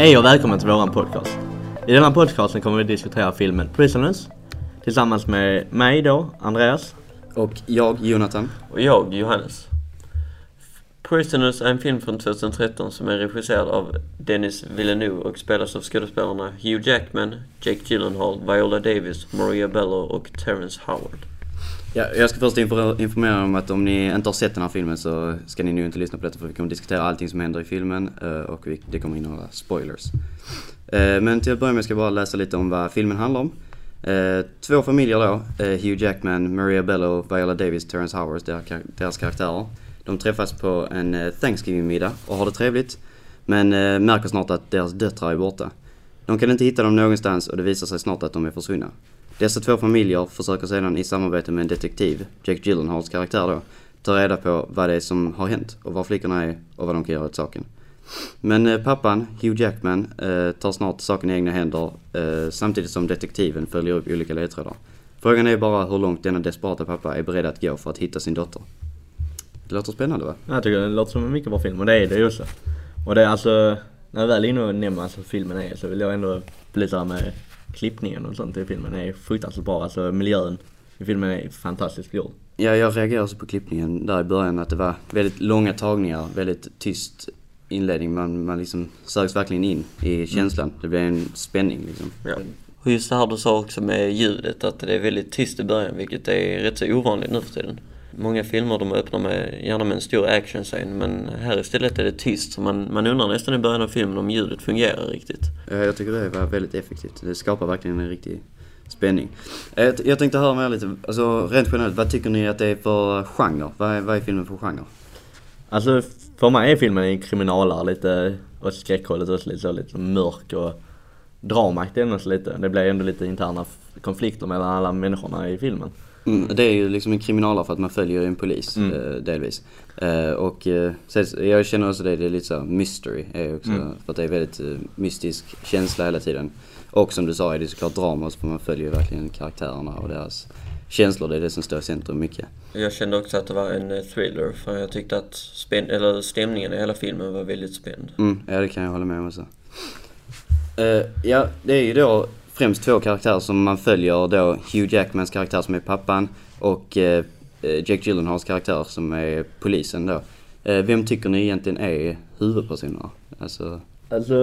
Hej och välkommen till våran podcast. I denna podcasten kommer vi diskutera filmen Prisoners tillsammans med mig då, Andreas. Och jag, Jonathan. Och jag, Johannes. Prisoners är en film från 2013 som är regisserad av Dennis Villeneuve och spelas av skådespelarna Hugh Jackman, Jake Gyllenhaal, Viola Davis, Maria Bello och Terrence Howard. Ja, jag ska först informera om att om ni inte har sett den här filmen så ska ni nu inte lyssna på detta för vi kommer diskutera allting som händer i filmen eh, och det kommer innehålla spoilers. Eh, men till att börja med ska jag bara läsa lite om vad filmen handlar om. Eh, två familjer då, Hugh Jackman, Maria Bello, Viola Davis, Terrence Howard, deras, karaktärer. De träffas på en Thanksgiving-middag och har det trevligt. Men märker snart att deras döttrar är borta. De kan inte hitta dem någonstans och det visar sig snart att de är försvunna. Dessa två familjer försöker sedan i samarbete med en detektiv, Jack Gyllenhaals karaktär då, ta reda på vad det är som har hänt och var flickorna är och vad de kan göra åt saken. Men eh, pappan, Hugh Jackman, eh, tar snart saken i egna händer eh, samtidigt som detektiven följer upp olika ledtrådar. Frågan är bara hur långt denna desperata pappa är beredd att gå för att hitta sin dotter. Det låter spännande va? Jag tycker det låter som en mycket bra film och det är det ju också. Och det är alltså, när jag väl är inne och nämner alltså filmen är så vill jag ändå belysa med klippningen och sånt i filmen är fruktansvärt bra. Alltså miljön i filmen är fantastiskt gjord. Ja, jag reagerade också på klippningen där i början att det var väldigt långa tagningar, väldigt tyst inledning. Man, man liksom sögs verkligen in i känslan. Det blev en spänning liksom. Ja. Och just det här du sa också med ljudet, att det är väldigt tyst i början, vilket är rätt så ovanligt nu för tiden. Många filmer de öppnar med, gärna med en stor actionscen, men här istället är det tyst. Så man, man undrar nästan i början av filmen om ljudet fungerar riktigt. Ja, Jag tycker det var väldigt effektivt. Det skapar verkligen en riktig spänning. Eh, Jag tänkte höra med er lite, alltså rent generellt, vad tycker ni att det är för genre? Vad är, vad är filmen för genre? Alltså för mig är filmen en kriminalare lite åt skräckhållet också lite så lite mörk och dramaktig ändå lite. Det blir ändå lite interna konflikter mellan alla människorna i filmen. Mm, det är ju liksom en kriminalare för att man följer en polis, Mm. eh, delvis. Eh, och eh, jag känner också det, det är lite så här mystery, är också, Mm. för att det är väldigt eh, mystisk känsla hela tiden. Och som du sa är det såklart drama, så för man följer ju verkligen karaktärerna och deras känslor, det är det som står i centrum mycket. Jag kände också att det var en eh, thriller, för jag tyckte att spän- eller stämningen i hela filmen var väldigt spänd. Mm, ja det kan jag hålla med om också. Eh, ja, det är ju då främst två karaktärer som man följer då Hugh Jackmans karaktär som är pappan och eh, eh, Jake Gyllenhaals karaktär som är polisen då. Eh, vem tycker ni egentligen är huvudpersonerna? Alltså, Alltså,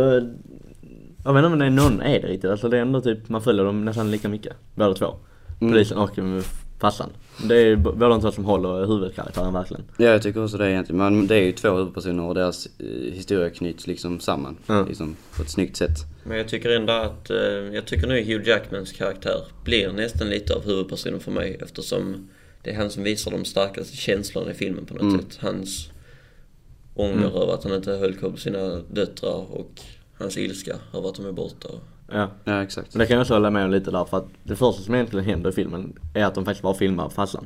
jag vet inte om det är någon är det riktigt. Alltså det är ändå typ, man följer dem nästan lika mycket. Båda två. Mm. Polisen och mm, farsan. Det är båda de två som håller huvudkaraktären verkligen. ja jag tycker också det egentligen. Men det är ju två huvudpersoner och deras eh, historia knyts liksom samman. Ja. Liksom, på ett snyggt sätt. Men jag tycker ändå att, eh, jag tycker nu Hugh Jackmans karaktär blir nästan lite av huvudpersonen för mig eftersom det är han som visar de starkaste känslorna i filmen på något Mm. sätt. Hans ånger över att han inte höll koll på sina döttrar och hans ilska över att de är borta. Ja. Ja exakt. Men det kan jag också hålla med om lite där för att det första som egentligen händer i filmen är att de faktiskt bara filmar farsan.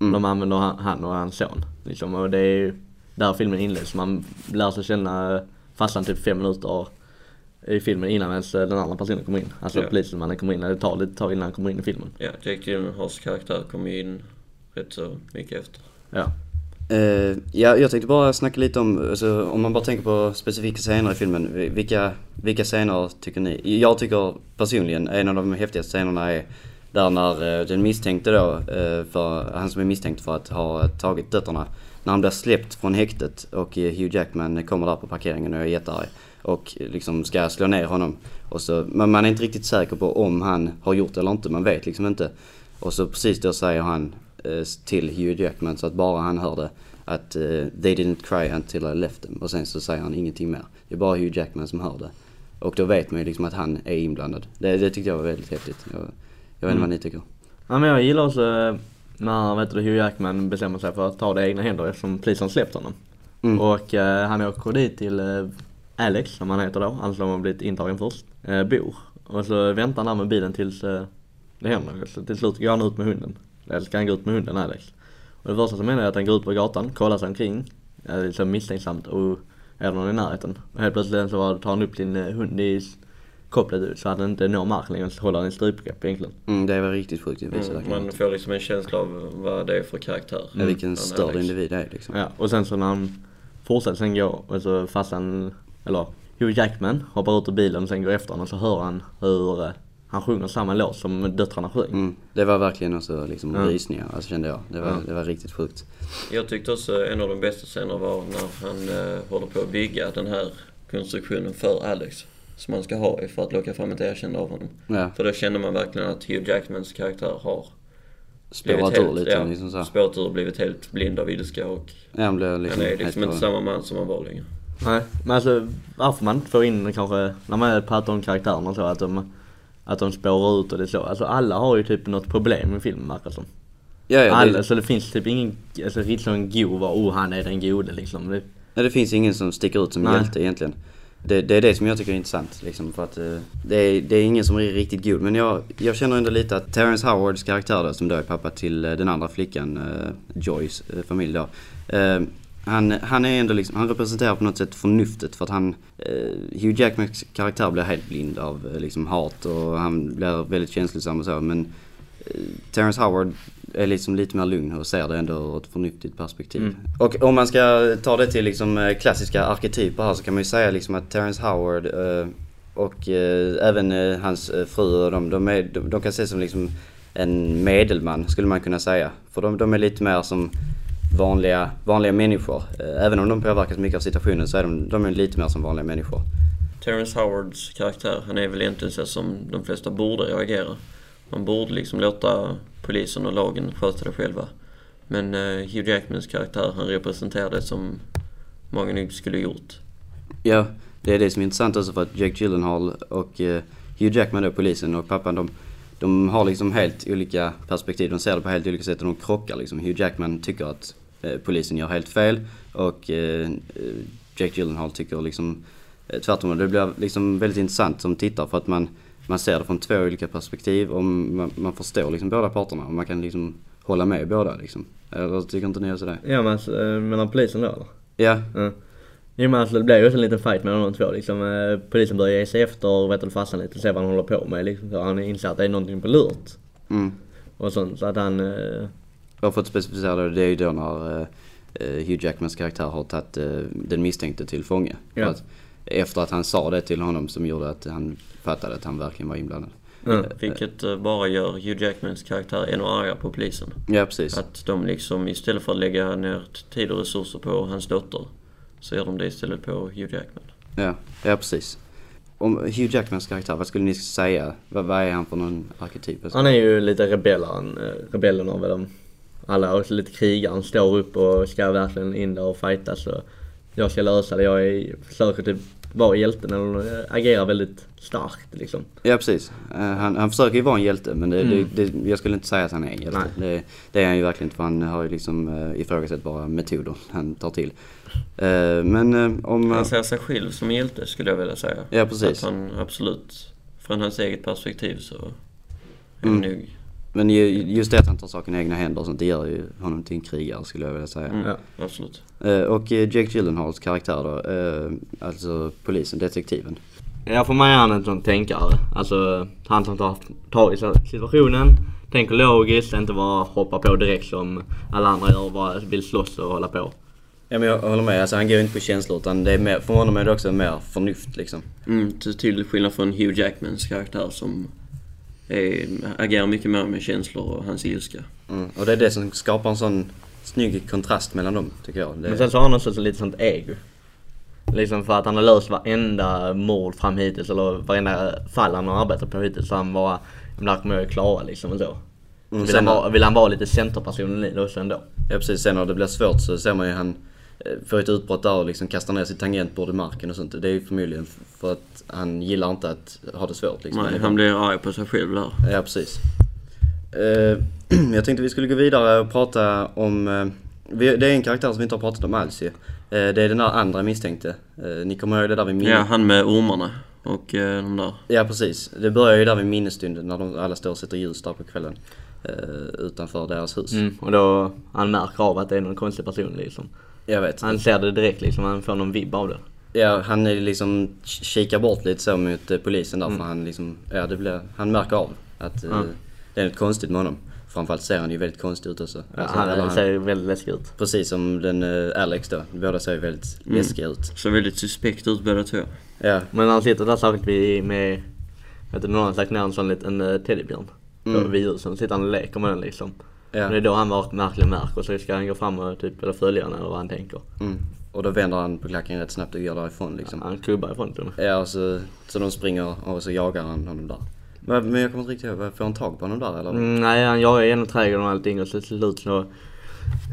Mm. De använder han, och hans son. Liksom, och det är ju där filmen inleds. Man lär sig känna farsan typ fem minuter i filmen innan ens den andra personen kommer in. Alltså Ja. polismannen kommer in. Det tar lite tag innan han kommer in i filmen. Ja, Jake Gyllenhaals karaktär kom ju in rätt så mycket efter. Ja. Uh, ja, jag tänkte bara snacka lite om, alltså, om man bara tänker på specifika scener i filmen. Vilka, vilka scener tycker ni? Jag tycker personligen en av de häftigaste scenerna är där när eh, den misstänkte då, eh, för, han som är misstänkt för att ha tagit döttrarna, när han blir släppt från häktet och Hugh Jackman kommer där på parkeringen och är jättearg och liksom ska slå ner honom. Och så, men man är inte riktigt säker på om han har gjort det eller inte, man vet liksom inte. Och så precis då säger han till Hugh Jackman så att bara han hör det att eh, they didn't cry until I left them. Och sen så säger han ingenting mer. Det är bara Hugh Jackman som hör det. Och då vet man ju liksom att han är inblandad. Det, det tyckte jag var väldigt häftigt. Jag, jag vet inte vad ni tycker. Ja men jag gillar också eh, när vet du, Hugh Jackman bestämmer sig för att ta det i egna händer eftersom polisen släppt honom. Mm. Och eh, han åker dit till eh, Alex, som han heter då, han som har blivit intagen först, eh, bor. Och så väntar han där med bilen tills eh, det händer. Så till slut går han ut med hunden. Eller ska han gå ut med hunden Alex. Och det första som händer är att han går ut på gatan, kollar sig omkring, är liksom misstänksamt och är det någon i närheten. Och helt plötsligt så tar han upp sin eh, hund i kopplet ut så att den inte når marken längre, så håller han i strypgrepp egentligen. Mm, det var riktigt sjukt. Visar Mm, man får liksom en känsla av vad det är för karaktär. Ja, vilken störd Alex. individ det är liksom. Ja, och sen så när han fortsätter sen gå och så fast han, eller Hugh Jackman hoppar ut ur bilen och sen går efter honom och så hör han hur eh, han sjunger samma låt som döttrarna sjöng. Mm. Det var verkligen också liksom Ja. rysningar, alltså kände jag. Det var, Ja. det var riktigt sjukt. Jag tyckte också en av de bästa scenerna var när han eh, håller på att bygga den här konstruktionen för Alex. Som han ska ha för att locka fram ett erkännande av honom. Ja, För då känner man verkligen att Hugh Jackmans karaktär har spårat ur lite ja, liksom så. spårat ur och blivit helt blind av ilska och Ja, han blev liksom han är liksom inte samma man som han var längre. Nej, men alltså varför man inte får in kanske, när man pratar om karaktärerna så att de, att de spårar ut och det är så. Alltså alla har ju typ något problem i filmen verkar det som. Ja, ja, Alla, det, så det finns typ ingen, alltså riktigt sån god oh han är den gode liksom. Det, nej, det finns ingen som sticker ut som Nej. hjälte egentligen. Det, det är det som jag tycker är intressant liksom, för att eh, det, är, det är ingen som är riktigt god. Men jag, jag känner ändå lite att Terrence Howards karaktär då, som då är pappa till eh, den andra flickan, eh, Joys familj då. Han, han är ändå liksom, han representerar på något sätt förnuftet för att han, eh, Hugh Jackmans karaktär blir helt blind av eh, liksom hat och han blir väldigt känslosam och så men eh, Terrence Howard är liksom lite mer lugn och ser det ändå ur ett förnuftigt perspektiv. Mm. Och om man ska ta det till liksom eh, klassiska arketyper här så kan man ju säga liksom att Terrence Howard eh, och eh, även eh, hans fru och de, de, är, de, de kan ses som liksom en medelman skulle man kunna säga. För de, de är lite mer som vanliga, vanliga människor. Eh, Även om de påverkas mycket av situationen så är de, de är lite mer som vanliga människor. Terrence Howards karaktär, han är väl egentligen så som de flesta borde reagera. Man borde liksom låta polisen och lagen sköta det själva. Men eh, Hugh Jackmans karaktär, han representerar det som många nog skulle gjort. Ja, det är det som är intressant också för att Jake Gyllenhaal och eh, Hugh Jackman då, polisen och pappan, de, de har liksom helt olika perspektiv. De ser det på helt olika sätt och de krockar liksom. Hugh Jackman tycker att polisen gör helt fel och eh, eh, Jake Gyllenhaal tycker liksom eh, tvärtom. Det blir liksom väldigt intressant som tittare för att man, man ser det från två olika perspektiv och man, man förstår liksom båda parterna och man kan liksom hålla med båda liksom. Eller tycker inte ni också det? ja men alltså, eh, mellan polisen då eller? Ja, Ja. Jo men alltså det blir ju också en liten fight mellan de två liksom. Eh, Polisen börjar ge sig efter och vet du farsan lite och ser vad han håller på med liksom. Så han inser att det är någonting på lurt. mm. Och sånt så att han, Jag för att specificera det, det är ju då när eh, eh, Hugh Jackmans karaktär har tagit eh, den misstänkte till fånge. Ja. Att, efter att han sa det till honom som gjorde att han fattade att han verkligen var inblandad. ja. Vilket bara gör Hugh Jackmans karaktär ännu argare på polisen. Ja precis. Att de liksom istället för att lägga ner tid och resurser på hans dotter så gör de det istället på Hugh Jackman. Ja, ja precis. Om Hugh Jackmans karaktär, vad skulle ni säga? Vad, vad är han för någon arketyp? Han är ju lite rebellen, rebellen av dem. Alla är också lite krigaren, står upp och ska verkligen in där och fightas och jag ska lösa det. Jag är, försöker typ vara hjälten eller eh, agerar väldigt starkt liksom. Ja precis. Eh, han, han försöker ju vara en hjälte men det, Mm. det, det, jag skulle inte säga att han är en hjälte. Det, det är han ju verkligen inte för han har ju liksom uh, ifrågasatt bara metoder han tar till. Eh, men eh, om... Han ser sig själv som hjälte skulle jag vilja säga. Ja, precis. Att han absolut, från hans eget perspektiv så är Mm. han nog, Men ju- just det att han tar saken i egna händer och sånt, det gör ju honom till en krigare skulle jag vilja säga. mm, Ja. absolut. Eh, och eh, Jake Gyllenhaals karaktär då, eh, alltså polisen, detektiven. Ja för mig är han en sån tänkare. Alltså han som tar tag i situationen, tänker logiskt, inte bara hoppar på direkt som alla andra gör och bara vill slåss och hålla på. Ja men jag håller med, alltså han går inte på känslor utan det är mer, för honom är det också mer förnuft liksom. Mm, till till skillnad från Hugh Jackmans karaktär som är, agerar mycket mer med känslor och hans ilska. Mm. Och det är det som skapar en sån snygg kontrast mellan dem, tycker jag. Men Det, sen så har han också så lite sånt ego. Liksom för att han har löst varenda mord fram hittills eller varenda fall han har arbetat på hittills så han bara, men det här kommer jag klara liksom och så. Mm, vill, han sen- vara, vill han vara lite centerpersonen i det också ändå? ja precis, sen när det blir svårt så ser man ju han eh, får ett utbrott där och liksom kastar ner sitt tangentbord i marken och sånt. Det är ju förmodligen för att han gillar inte att ha det svårt liksom. Nej, han blir arg på sig själv där. Ja, precis. Eh, jag tänkte vi skulle gå vidare och prata om... eh, det är en karaktär som vi inte har pratat om alls ju. Eh, det är den där andra misstänkte. Ni kommer ihåg det där vid minne... Ja, han med ormarna och de där. Ja, precis. Det börjar ju där vid minnesstunden när de alla står och sätter ljus där på kvällen. utanför deras hus. Mm, och då han märker av att det är någon konstig person liksom. Jag vet. Han ser det direkt liksom, han får någon vibb av det. Ja, han är liksom kikar bort lite så mot eh, polisen där för han liksom, ja det blir, han märker av att eh, Ja. det är något konstigt med honom. framförallt ser han ju väldigt konstig ut också. Ja, Alltså, han eller ser väldigt läskig ut. Precis som den eh, Alex då. Båda ser ju väldigt Mm. läskiga ut. Så väldigt suspekt ut båda två. Ja, Men han sitter där särskilt vid, med, vet du, någon har lagt ner en sån liten uh, teddybjörn. Mm. Mm. Vid ljusen, sitter han och leker med den liksom. Ja. Det är då han var- verkligen märker och så ska han gå fram och typ, eller följa den eller vad han tänker. Mm. Och då vänder han på klacken rätt snabbt och går därifrån liksom. Han klubbar ifrån till och med. Ja, och så, så de springer och så jagar han honom där. Men, men jag kommer inte riktigt ihåg, får han tag på honom där eller? Mm, nej, han jagar igenom trädgården och allting och så till slut så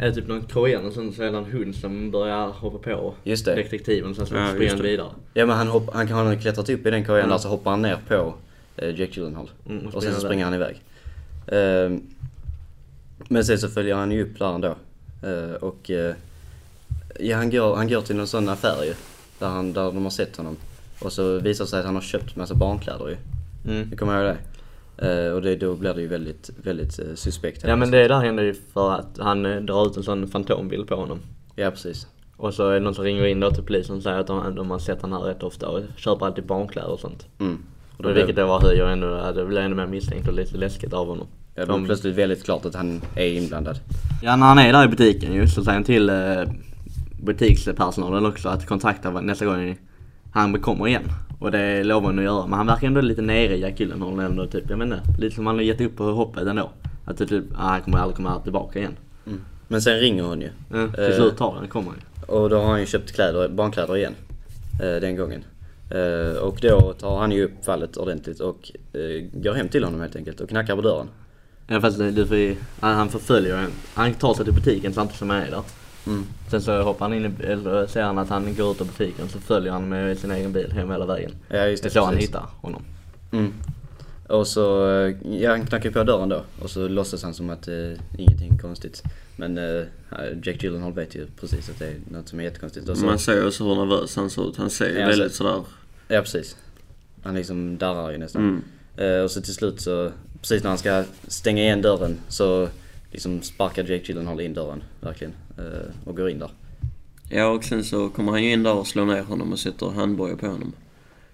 är det typ någon kojan och sen så är det en hund som börjar hoppa på Just det. detektiven sen så Ja, springer han vidare. Ja men han, hopp, han kan ha klättrat upp i den kojan Mm. där så hoppar han ner på eh, Jack Gyllenhaal. Mm, och och sen så springer han iväg. Ehm, men sen så följer han ju upp där ändå. Eh, och eh, ja, han, går, han går till någon sån affär ju. Där, han, där de har sett honom. Och så visar det sig att han har köpt massa barnkläder ju. Mm. Du kommer ihåg det? Eh, och det, då blir det ju väldigt, väldigt eh, suspekt. Ja men det där händer ju för att han eh, drar ut en sån fantombild på honom. Ja precis. Och så är det någon som ringer in då till polisen och säger att de, de har sett han här rätt ofta och köper alltid barnkläder och sånt. Mm. Och då vilket det var höjer ändå, det blir ännu mer misstänkt och lite läskigt av honom. Ja, det blir plötsligt väldigt klart att han är inblandad. Ja när han är där i butiken ju så säger han till eh, butikspersonalen också att kontakta nästa gång han kommer igen. Och det lovar han att göra. Men han verkar ändå lite nere i Jack Gyllenhaal ändå typ, jag menar lite som han har gett upp på hoppet ändå. Att typ, ah, han kommer aldrig komma tillbaka igen. Men sen ringer hon ju. Ja, till Eh, slut tar han, kommer han. Och då har han ju köpt kläder, barnkläder igen. Eh, den gången. Och då tar han ju upp fallet ordentligt och går hem till honom helt enkelt och knackar på dörren. Ja fast det- du får ju, han han förföljer en. Han tar sig till butiken samtidigt som han är där. Mm. Sen så hoppar han in i, eller ser han att han går ut ur butiken så följer han med sin egen bil hem hela vägen. Ja just Det det, är så han hittar honom. Mm. Och så, eh, ja han knackar på dörren då och så låtsas han som att eh, ingenting är konstigt. Men eh, Jack Gyllenhaal vet ju precis att det är något som är jättekonstigt. Och så, Man ser också hur nervös han ser ut. Han ser ju Ja, väldigt sådär... Ja precis. Han liksom darrar ju nästan. Mm. Eh, och så till slut så, precis när han ska stänga igen dörren så liksom sparkar Jake Gyllenhaal in dörren, verkligen. Eh, och går in där. Ja och sen så kommer han ju in där och slår ner honom och sätter handbojor på honom.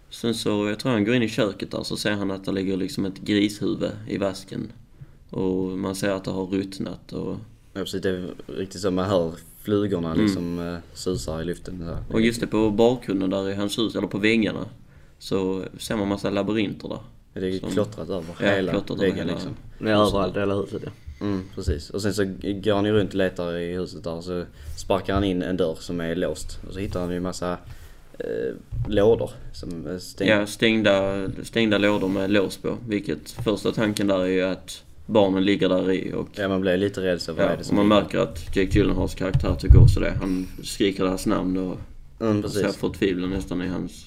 Sen så, jag tror han går in i köket där så ser han att det ligger liksom ett grishuvud i vasken. Och man ser att det har ruttnat och... Ja precis, det är riktigt så man hör flugorna liksom eh, susar i luften. Där. Och just det, på bakgrunden där i hans hus, eller på väggarna, så ser man massa labyrinter där. Det är ju som- klottrat över Ja, hela klottrat väggen hela- liksom. Är överallt hela huset ja. Mm, precis. Och sen så går han ju runt och letar i huset där och så sparkar han in en dörr som är låst. Och så hittar han ju en massa eh, lådor som är stängda. Ja, stängda, stängda lådor med lås på. Vilket första tanken där är ju att barnen ligger där i och... Ja, man blir lite rädd så vad Ja, är det och som man ligger? märker att Jake Gyllenhaals karaktär tycker också det. Han skriker deras namn och Mm, man ser precis. förtvivlan nästan i hans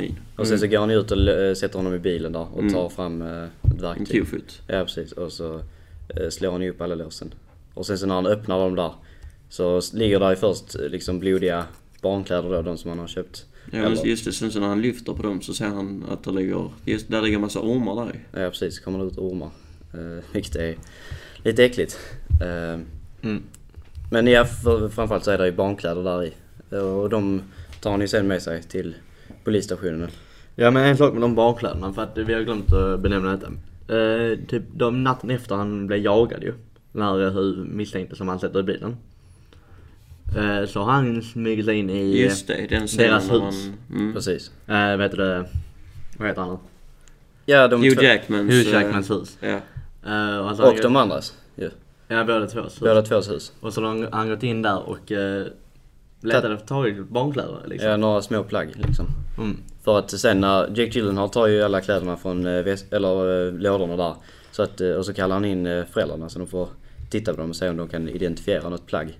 min. Och sen så går han ut och eh, sätter honom i bilen där och Mm. tar fram eh, ett En verktyg. kofot. Ja precis. Och så eh, slår han ju upp alla låsen. Och sen så när han öppnar dem där så ligger där först liksom blodiga barnkläder då, de som han har köpt. Ja, Eller- just det. Sen så när han lyfter på dem så ser han att det ligger... Just där ligger en massa ormar där. Ja precis, kommer det ut ormar. Eh, vilket är lite äckligt. Eh, Mm. men ja, för, framförallt så är det ju barnkläder där i. Och de tar han ju sen med sig till polisstationen. Ja men en sak med de barnkläderna för att vi har glömt att benämna detta. Eh, typ de natten efter han blev jagad ju. Den här hu- misstänkte som han sätter i bilen. Eh, så han smugit sig in i Just det, den deras hus. han... Mm. Precis. Eh, vet du? Vad heter han? Ja, de Hugh två- Jackmans... Hugh eh, Jackmans hus. Ja. Eh, och alltså, Och de andras ju. Ja båda två hus. Båda tvås hus. Och så har han- han gått in där och eh, letade efter tagit barnkläder liksom. Ja, några små plagg liksom. Mm. För att sen när Jake Gyllenhaal tar ju alla kläderna från eh, eller, eh, lådorna där. Så att, eh, och så kallar han in föräldrarna så de får titta på dem och se om de kan identifiera något plagg.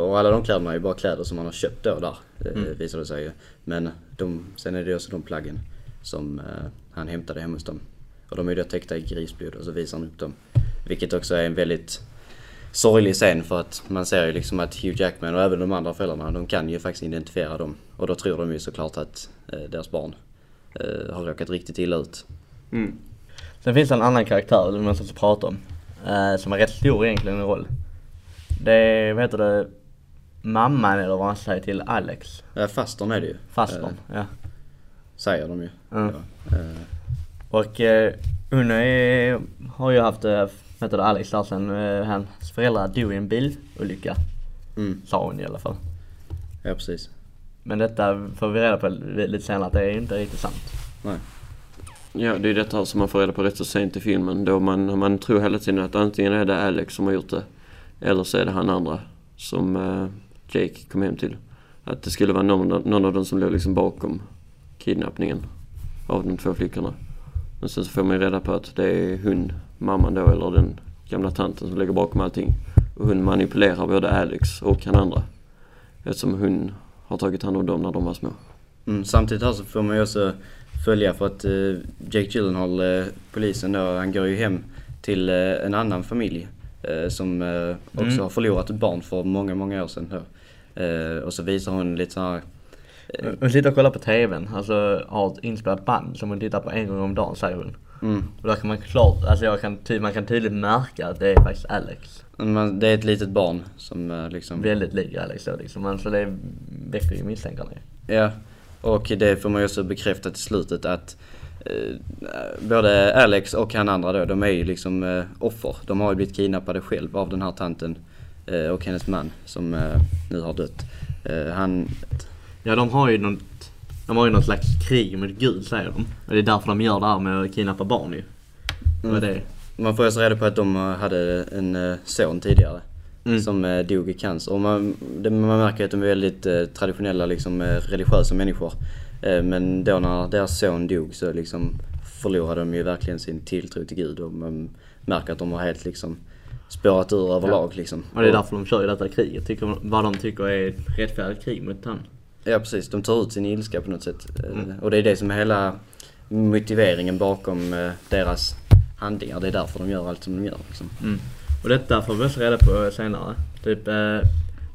Och alla de kläderna är ju bara kläder som han har köpt då där, Mm. visar det sig ju. Men de, sen är det också de plaggen som han hämtade hemma hos dem. Och de är ju då täckta i grisblod och så visar han upp dem. Vilket också är en väldigt sorglig scen för att man ser ju liksom att Hugh Jackman och även de andra föräldrarna, de kan ju faktiskt identifiera dem. Och då tror de ju såklart att eh, deras barn eh, har råkat riktigt illa ut. Mm. Sen finns det en annan karaktär som vi måste prata om. Eh, som är rätt stor egentligen i roll. Det är, vad heter det, mamman eller vad man säger till Alex. Ja, fastern är det ju. Fastern, Eh, ja. säger de ju. Mm. Ja. Eh, Och eh, hon är, har ju haft det, Alex där sen, eh, hans föräldrar dog i en bilolycka. Mm. Sa hon i alla fall. Ja, precis. Men detta får vi reda på lite senare att det är inte riktigt sant. Nej. Ja, det är detta som man får reda på rätt så sent i filmen. Då man, man tror hela tiden att antingen är det Alex som har gjort det. Eller så är det han andra som eh, Jake kom hem till. Att det skulle vara någon, någon av dem som låg liksom bakom kidnappningen av de två flickorna. Men sen så får man ju reda på att det är hon, mamman då, eller den gamla tanten som ligger bakom allting. Och hon manipulerar både Alex och han andra. Eftersom hon har tagit hand om dem när de var små. Mm, samtidigt här så får man ju också följa för att eh, Jake Gyllenhaal, eh, polisen då, han går ju hem till eh, en annan familj eh, som eh, också Mm. har förlorat ett barn för många, många år sedan. Då. Eh, och så visar hon lite så här Hon sitter och kollar på TVn, alltså har ett inspelat band som hon tittar på en gång om dagen säger hon. Mm, Och där kan man klart, alltså jag kan, ty- man kan tydligt märka att det är faktiskt Alex. man, det är ett litet barn som eh, liksom... Väldigt lik Alex då liksom, alltså det väcker ju misstankarna ju. Ja, och det får man ju också bekräftat i slutet att eh, både Alex och han andra då, de är ju liksom eh, offer. De har ju blivit kidnappade själv av den här tanten eh, och hennes man som eh, nu har dött. Eh, han, Ja de har ju något, de har ju något slags krig mot Gud säger de. Och det är därför de gör det här med att kidnappa barn ju. Mm. det. man får ju också reda på att de eh, hade en eh, son tidigare. Mm. Som eh, dog i cancer. Och man, det, man märker att de är väldigt traditionella, liksom, religiösa människor. Men då när deras son dog så liksom förlorade de ju verkligen sin tilltro till Gud. Och man märker att de har helt liksom spårat ur överlag liksom. Och det är därför de kör ju detta kriget. Tycker, vad de tycker är ett rättfärdigt krig mot han. Ja precis, de tar ut sin ilska på något sätt. Eh, Mm. Och det är det som är hela motiveringen bakom eh, deras handlingar. Det är därför de gör allt som de gör. Liksom. Mm. Och detta får vi också reda på senare. Typ, eh,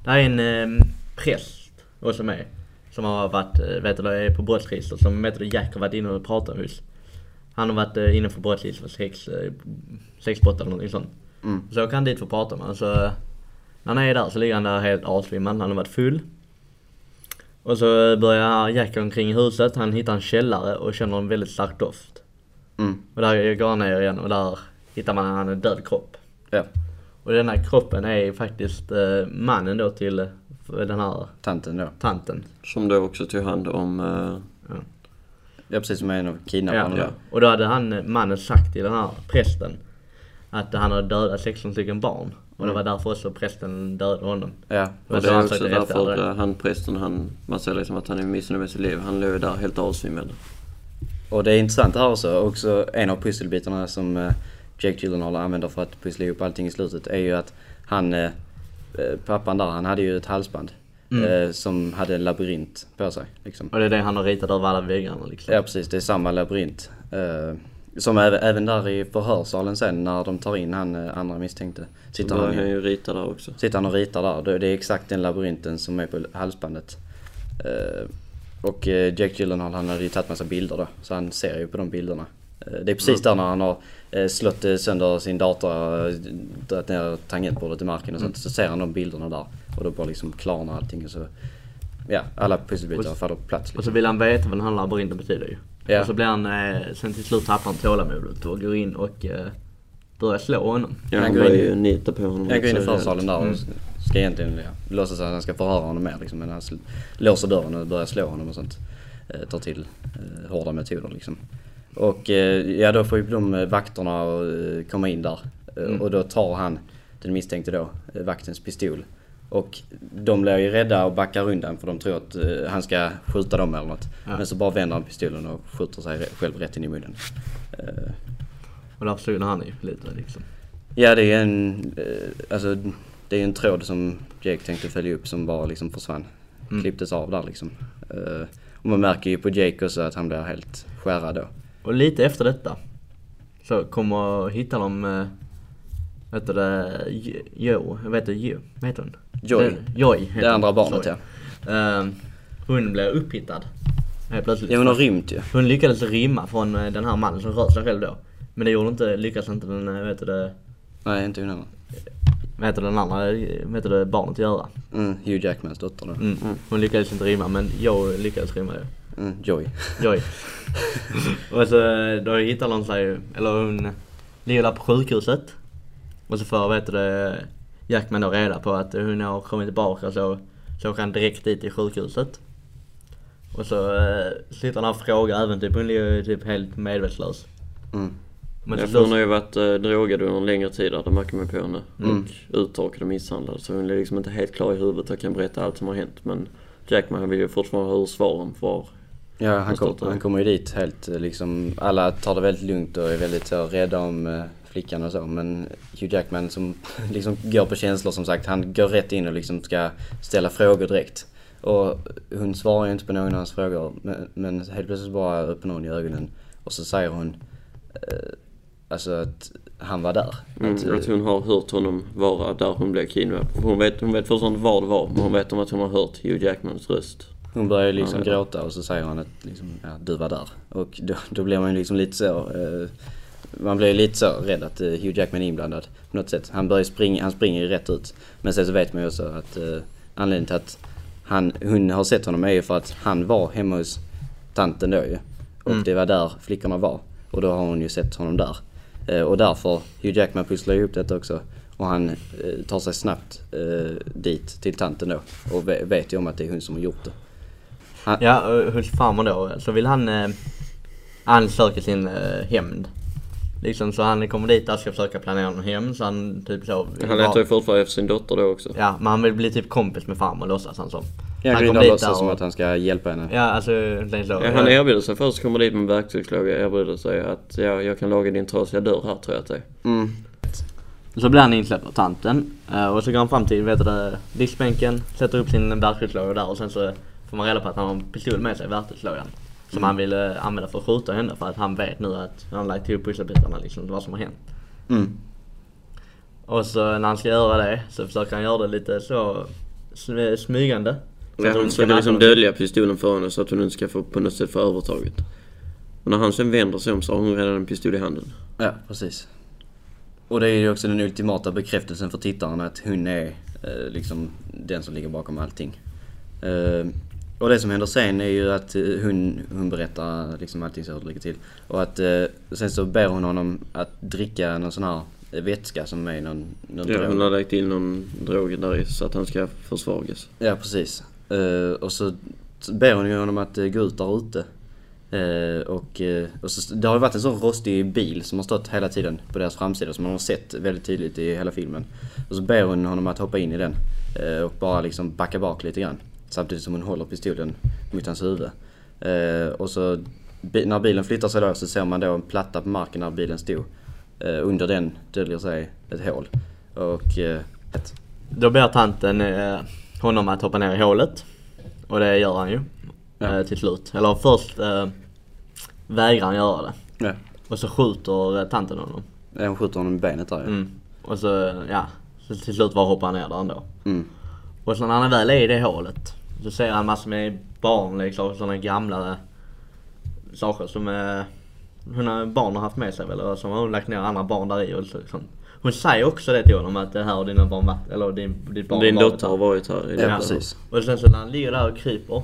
det här är en eh, präst också med. Som har varit, eh, vet du, är på brottsregistret. Som vet du, Jack har varit inne och pratat hos. Han har varit eh, inne för brottsregistret för sex, eh, sexbrott eller någonting sånt. Mm. Så åker han dit för att prata med honom. Så eh, när han är där så ligger han där helt asvimmad. Han har varit full. Och så börjar Jack omkring i huset. Han hittar en källare och känner en väldigt stark doft. Mm. Och där går han ner igen och där hittar man en död kropp. Ja, Och den här kroppen är faktiskt eh, mannen då till den här tanten då. tanten. Som då också tog hand om eh, Ja precis som en av Ja, kidnapparna ja. då. Och då hade han, eh, mannen sagt till den här prästen att han hade dödat 16 stycken barn. Och det var därför också prästen dödade honom. Ja, Och det är han också därför eh, han prästen, han, man ser liksom att han är missnöjd med sitt liv. Han låg där helt avsvimmad. och det är intressant här också. Också en av pusselbitarna som eh, Jake Gyllenhaal använder för att pussla ihop allting i slutet är ju att han, eh, pappan där, han hade ju ett halsband. Mm. Som hade en labyrint på sig. Liksom. Och det är det han har ritat över alla väggarna liksom. Ja precis, det är samma labyrint. Som även, där i förhörssalen sen när de tar in han eh, andra misstänkte. Sitter han, han ju- rita där också. sitter han och ritar där. Det- är exakt den labyrinten som är på halsbandet. Eh, och eh, Jack Gyllenhaal han hade ju tagit massa bilder då. Så han ser ju på de bilderna. Det är precis där när han har slått sönder sin dator, dragit ner tangentbordet i marken och sånt. Så ser han de bilderna där. Och då bara liksom klarnar allting och så... Ja, alla pusselbitar Och- faller på plats. Och Liksom. så vill han veta vad den här labyrinten betyder ju. Ja. Och så blir han, eh, sen till slut tappar han tålamodet och går in och eh, börjar slå honom. Ja, Han han går börjar ju nita på honom. Jag går in i försalen där och ska egentligen ja, låtsas att han ska förhöra honom mer liksom. Men han låser dörren och börjar slå honom och sånt. Eh, tar till eh, hårda metoder liksom. Och eh, ja då får ju de vakterna och, komma in där. Mm. Och då tar han, den misstänkte då, vaktens pistol. Och de blir ju rädda och backar undan för de tror att eh, han ska skjuta dem eller något. Ja. Men så bara vänder han pistolen och skjuter sig själv rätt in i munnen. Eh, Och där försvinner han ju lite liksom. Ja det är en, eh, alltså det är en tråd som Jake tänkte följa upp som bara liksom försvann. Mm. Klipptes av där liksom. Eh, och man märker ju på Jake också att han blir helt skärrad då. Och lite efter detta så kommer hitta de, vet du det, Jo- jag vet du Jo, vad heter hon? Joy. Joy heter Det andra barnet ja. Eh, hon blev upphittad. Helt plötsligt. Ja hon har rymt ju. Hon lyckades rymma från eh, den här mannen som rör sig själv då. Men det gjorde inte, lyckades inte den, eh, vet du det, Nej inte hon heller. vad heter den andra, eh, vad heter det, barnet göra. Mm, Hugh Jackmans dotter då. Mm. Hon lyckades inte rymma men Jo lyckades rymma det. Mm, Joy. Joy. och så då hittar hon sig, eller hon ligger där på sjukhuset. Och så får vet du Jackman då reda på att hon har kommit tillbaka så, så åker han direkt dit till sjukhuset. Och så eh, sitter han och frågar även typ, hon ligger ju typ helt medvetslös. Mm. Men ja, för hon har ju varit eh, drogad under en längre tid det märker man på henne. Mm. Och uttorkad och misshandlad. Så hon är liksom inte helt klar i huvudet och kan berätta allt som har hänt. Men Jackman han vill ju fortfarande ha svaren för Ja, han, kom, han kommer ju dit helt eh, liksom, alla tar det väldigt lugnt och är väldigt så, rädda om eh, flickan och så. Men Hugh Jackman som liksom går på känslor som sagt, han går rätt in och liksom ska ställa frågor direkt. Och hon svarar ju inte på någon av hans frågor men, men helt plötsligt bara öppnar hon i ögonen och så säger hon eh, alltså att han var där. Mm, Att, eh, att hon har hört honom vara där hon blev kidnappad. Hon vet, hon vet fortfarande var det var, men hon vet om att hon har hört Hugh Jackmans röst. Hon börjar liksom ja. gråta och så säger han att liksom, ja, du var där. Och då, då blir man ju liksom lite så... Eh, man blir lite så rädd att eh, Hugh Jackman är inblandad på något sätt. Han börjar springa, han springer ju rätt ut. Men sen så vet man ju också att eh, anledningen till att han, hon har sett honom är ju för att han var hemma hos tanten då ju. Och Mm. det var där flickorna var. Och då har hon ju sett honom där. Eh, och därför, Hugh Jackman pusslar upp detta också. Och han eh, tar sig snabbt eh, dit till tanten då. Och ve- vet ju om att det är hon som har gjort det. Ja, och hos farmor då så vill han, eh, han söker sin eh, hämnd. Liksom så han kommer dit och ska försöka planera någon hem så han typ så... Han letar ju fortfarande efter sin dotter då också. Ja, men han vill bli typ kompis med farmor låtsas han som. Ja, han Grindal kommer dit låtsas där som att han ska hjälpa henne. Ja, alltså det så. Ja, han erbjuder sig först, kommer dit med en verktygslåda och erbjuder sig att ja, jag kan laga din trasiga dörr här tror jag att det är. Mm. Så blir han insläppt av tanten eh, och så går han fram till vet du, diskbänken, sätter upp sin verktygslåda där och sen så får man reda på att han har en pistol med sig i verktygslådan. Som han vill eh, använda för att skjuta henne för att han vet nu att han har lagt ihop pusselbitarna liksom, vad som har hänt. Mm. Och så när han ska göra det så försöker han göra det lite så sm- smygande. Så Ja, han ska försöker liksom dölja pistolen för henne så att hon inte ska få på något sätt få övertaget. Och när han sen vänder sig om så har hon redan en pistol i handen. Ja, precis. Och det är ju också den ultimata bekräftelsen för tittaren att hon är eh, liksom den som ligger bakom allting. Eh, och det som händer sen är ju att eh, hon, hon berättar liksom allting så hur det ligger till. Och att eh, sen så ber hon honom att dricka någon sån här eh, vätska som är någon, någon Ja, drog. hon har lagt till någon drog där i så att han ska försvagas. Ja, precis. Eh, och så ber hon ju honom att uh, gå ut där ute. Eh, och, eh, och så, det har ju varit en sån rostig bil som har stått hela tiden på deras framsida som man har sett väldigt tydligt i hela filmen. Och så ber hon honom att hoppa in i den eh, och bara liksom backa bak lite grann. Samtidigt som hon håller pistolen mot hans huvud. Eh, och så när bilen flyttar sig då så ser man då en platta på marken där bilen stod. Eh, under den döljer sig ett hål. Och eh, ett, Då ber tanten eh, honom att hoppa ner i hålet. Och det gör han ju. Ja. Eh, till slut. Eller först eh, vägrar han göra det. ja, Och så skjuter eh, tanten honom. hon skjuter honom i benet där ja. Mm. Och så, ja. Så till slut bara hoppar han ner där ändå. Mm. Och så när han väl är i det hålet. Så ser han massor med barnleksaker, sådana gamla saker som eh, hon har, barn har haft med sig väl. Eller som har hon lagt ner andra barn där i och så, sånt. Hon säger också det till honom att det här har dina barn varit, eller din, ditt barn Din dotter här. har varit här. Ja, precis. Och sen så när han ligger där och kryper.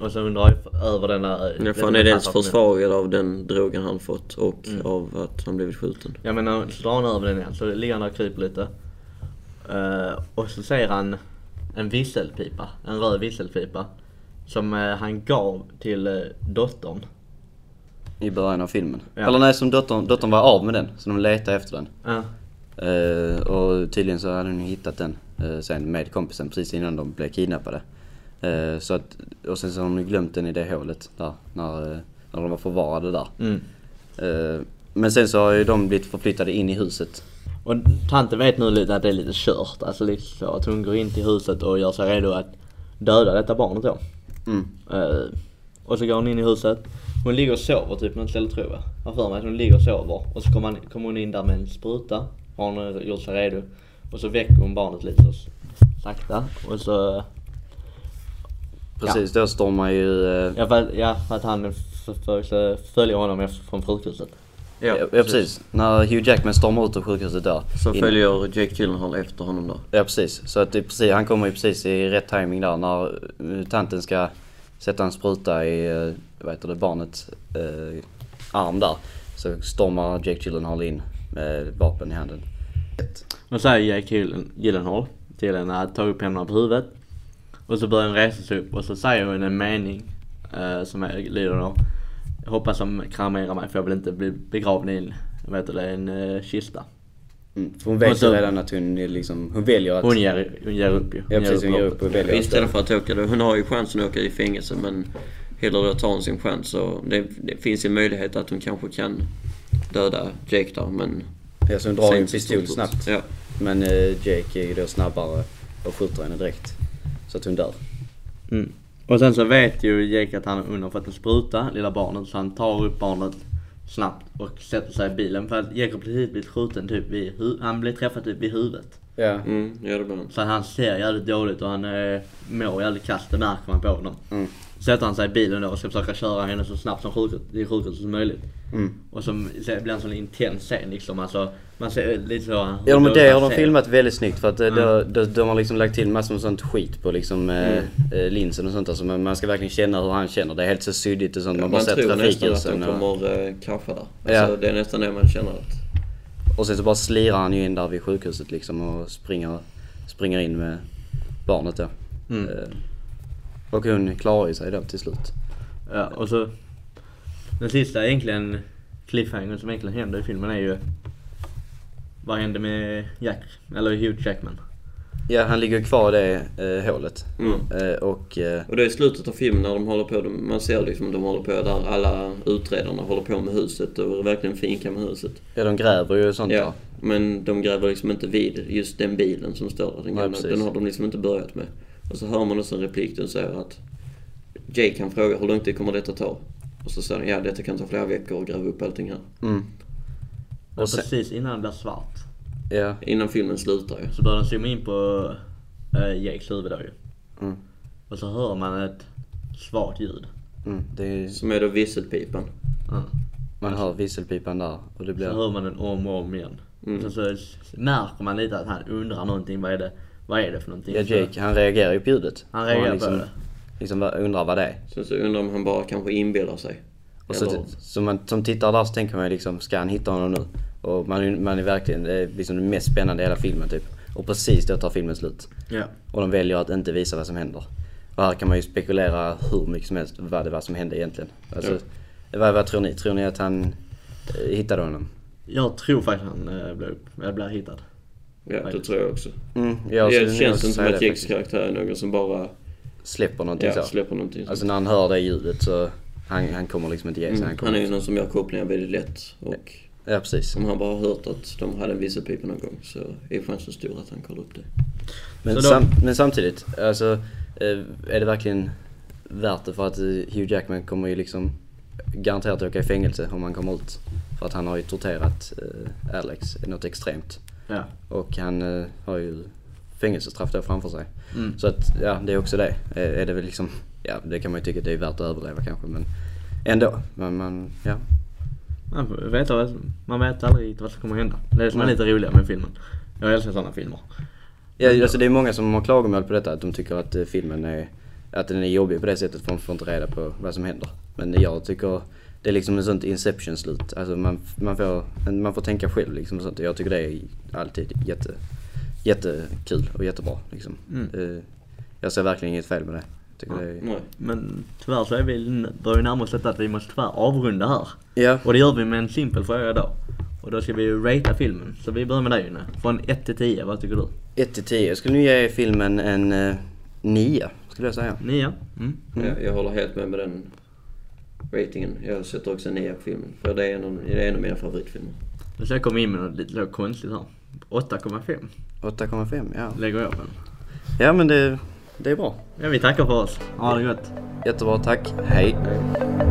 Och så undrar jag över den där... Ja, för han är dels försvagad av den drogen han fått och av att han blivit skjuten. Jag menar, så drar han över den igen. Så ligger han där och kryper lite. Eh, och så ser han en visselpipa. En röd visselpipa. Som eh, han gav till uh, dottern. I början av filmen. Ja. Eller nej, som dottern, dottern var av med den. Så de letade efter den. Ja. Eh, och tydligen så hade hon hittat den eh, sen med kompisen precis innan de blev kidnappade. Eh, så att, och sen så har de glömt den i det hålet där, när, eh, när de var förvarade där. Mm. Eh, men sen så har ju de blivit förflyttade in i huset. Och tanten vet nu lite att det är lite kört. Alltså lite så att hon går in till huset och gör sig redo att döda detta barnet då. Mm. Eh, och så går hon in i huset. Hon ligger och sover typ något ställe tror jag. Jag för mig att hon ligger och sover. Och så kommer, kommer hon in där med en spruta. Har hon eh, gjort sig redo. Och så väcker hon barnet lite så s- sakta. Och så... Precis, då stormar ju... Eh, Ja för, att- ja, för att han f- försöker följa honom från sjukhuset. Ja, ja, precis. När Hugh Jackman stormar ut ur sjukhuset där. Så in- följer Jake Gyllenhaal efter honom där. Ja precis. Så att precis, han kommer ju precis i rätt timing där när eh, tanten ska sätta en spruta i, eh, vad heter det, barnets eh, arm där. Så stormar Jake Gyllenhaal in med vapen i handen. Och säger Jake Gyllen- Gyllenhaal till henne att ta upp händerna på huvudet. Och så börjar hon resa sig upp och så säger hon en mening eh, som är, lyder då. Jag hoppas de kremerar mig för jag vill inte bli begravd i en, heter det, en uh, kista. Mm, för hon vet så- ju redan att hon är liksom, hon väljer att... Hon ger, hon ger upp ju. ja precis, hon ger upp och väljer att Istället för att åka då, hon har ju chansen att åka i fängelse men hellre då tar hon sin chans och det, det finns ju en möjlighet att hon kanske kan döda Jake där men... Ja, så hon drar ju en så pistol snabbt. Ja. Men eh, Jake är ju då snabbare och skjuter henne direkt. Så att hon dör. Mm. Och sen så vet ju Jake att han har fått en spruta, lilla barnet, så han tar upp barnet snabbt och sätter sig i bilen. För att Jake har precis blivit skjuten typ vid hu- han blev träffad typ vid huvudet. Ja. Mm, ja det blir. Så han ser jävligt dåligt och han eh, mår jävligt kast, det märker man på honom. Mm. Sätter han sig i bilen då och ska försöka köra henne så snabbt som sjukhuset som möjligt. Mm. Och så så blir det en sån intens scen liksom. Alltså, man ser lite så... hur Ja men det har man de filmat väldigt snyggt för att eh, Mm. de, de, de har liksom lagt till massor med sånt skit på liksom eh, eh, linsen och sånt där så man, man ska verkligen känna hur han känner. Det är helt så suddigt och sånt. Man bara Man ser tror nästan att de trafikljusen och, kommer äh, krascha där. Ja. Alltså, det är nästan det man känner att... och sen så bara slirar han ju in där vid sjukhuset liksom och springer, springer in med barnet då. Mm. Eh, och hon klarar ju sig då till slut. Ja, och så... Den sista egentligen cliffhanger som egentligen händer i filmen är ju... Vad hände med Jack? Eller Hugh Jackman? Ja han ligger kvar i det eh, hålet. Mm. Eh, och eh, Och det är slutet av filmen när de håller på, de- man ser liksom de håller på där alla utredarna håller på med huset och verkligen finkar med huset. ja, de gräver ju och sånt Ja, där. men de gräver liksom inte vid just den bilen som står där. Den, gamla, precis. den har de liksom inte börjat med. Och så hör man också en replik där säger att Jake kan fråga hur lång tid kommer detta ta? Och så säger han ja detta kan ta flera veckor att gräva upp allting här. Mm. Och Och sen, precis innan det blir svart ja, Innan filmen slutar ju. så börjar de zooma in på äh, Jakes huvud då ju. Mm. Och så hör man ett svagt ljud. mm, det är, Som är då visselpipan. Ja. man hör visselpipan där och det Så blir... hör man den om och om igen. Mm. Sen så märker man lite att han undrar någonting. Vad är det, vad är det för någonting? Ja, Jake han reagerar ju på ljudet. Han reagerar liksom, på det. Liksom undrar vad det är. Sen så undrar om han bara kanske inbillar sig. Och så, Eller- så man, som tittar där så tänker man ju liksom, ska han hitta honom nu? Och man, är- man är verkligen, det är liksom det mest spännande i hela filmen typ. Och precis då tar filmen slut. Ja. Och de väljer att inte visa vad som händer. Och här kan man ju spekulera hur mycket som helst vad det var som hände egentligen. Alltså, vad, vad tror ni? Tror ni att han eh, hittade honom? Jag tror faktiskt han äh, blev, blev hittad. Ja, det tror jag också. Mm, jag det känns inte som att Jakes karaktär är någon som bara Släpper någonting ja, så. släpper någonting. Alltså när han hör det ljudet så, han, han kommer liksom inte ge sig. mm, Han, han är ju liksom- någon som gör kopplingar väldigt lätt. Och Ja precis. om han bara har hört att de hade en visselpipa någon gång så är chansen stor att han kollar upp det. Men, då- sam, men samtidigt, alltså eh, är det verkligen värt det för att eh, Hugh Jackman kommer ju liksom garanterat åka i fängelse om han kommer ut. För att han har ju torterat eh, Alex något extremt. Ja. Och han eh, har ju fängelsestraff då framför sig. Mm. Så att, ja det är också det. Är, är det väl liksom, ja det kan man ju tycka att det är värt att överleva kanske men ändå. Men man, ja. Man, vad- man vet aldrig riktigt vad som kommer hända. Det är det som är lite roligare med filmen. Jag älskar sådana filmer. Ja, alltså det är många som har klagomål på detta, att de tycker att eh, filmen är, att den är jobbig på det sättet för man får inte reda på vad som händer. Men jag tycker det är liksom ett sånt Inception-slut. Alltså man, man, får, man får tänka själv liksom och sånt. Jag tycker det är alltid jätte, jättekul och jättebra liksom. Mm. Eh, Jag ser verkligen inget fel med det. Det är... Men tyvärr så är vi, börjar vi närma oss detta att vi måste tyvärr avrunda här. Ja, Och det gör vi med en simpel fråga idag. Och då ska vi ju ratea filmen. Så vi börjar med dig. Från 1 till 10, vad tycker du? 1 till 10. Jag skulle nu ge filmen en uh, 9, skulle jag säga. 9? Mm. Ja, jag håller helt med med den ratingen. Jag sätter också en 9 på filmen. För det är en, av- det är en av mina favoritfilmer. Då ska jag komma in med något lite konstigt här. 8,5 8,5, ja. lägger jag på den. Ja men det, det är bra. Ja, vi tackar för oss. Ha det gott. Jättebra, tack. Hej. Hej.